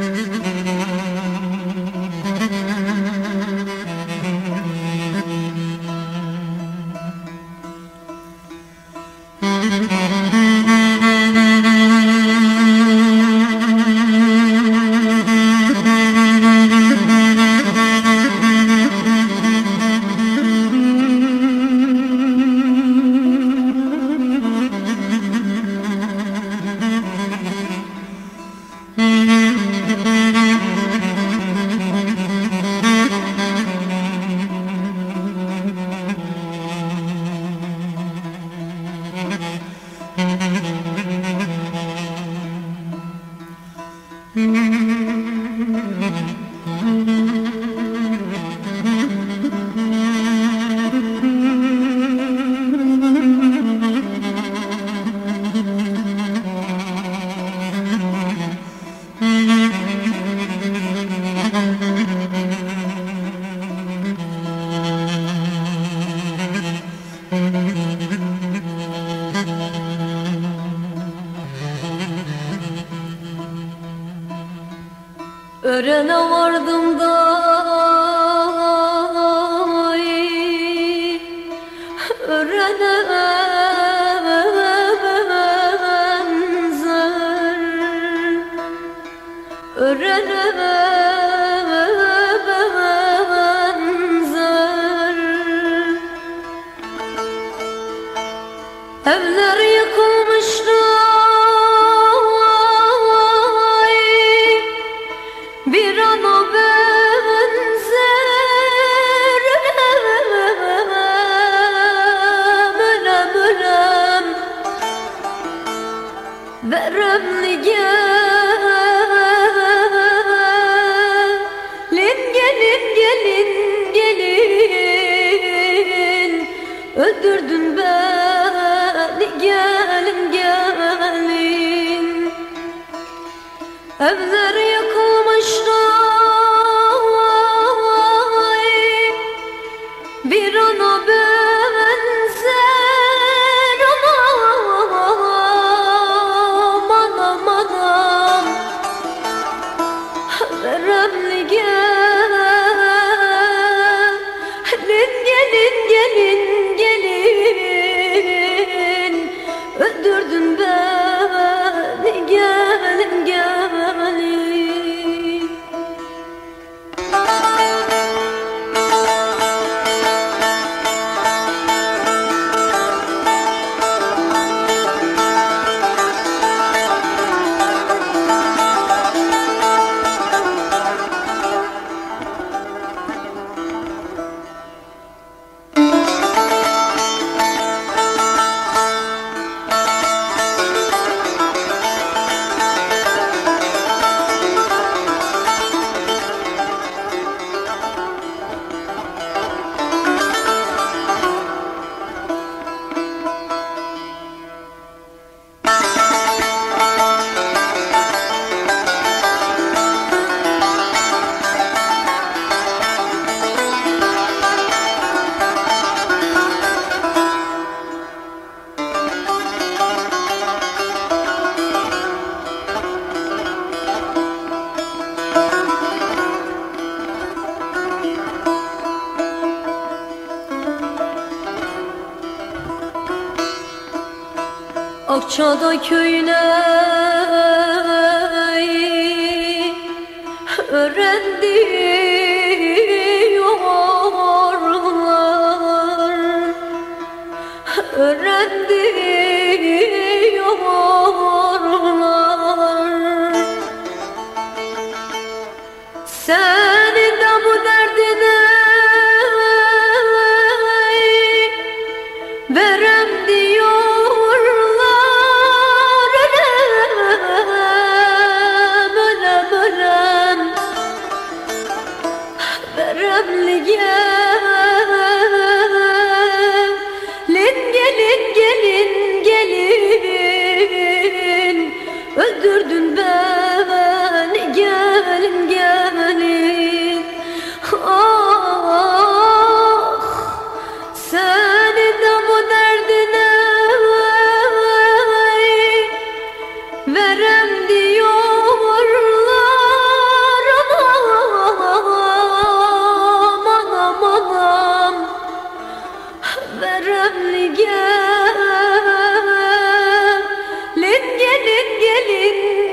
Música Örene vardım da Örene benzer. Örene benzer gelin gelin. Akçada köyüne öğrendim Gelin.